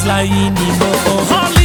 slaying in the hole.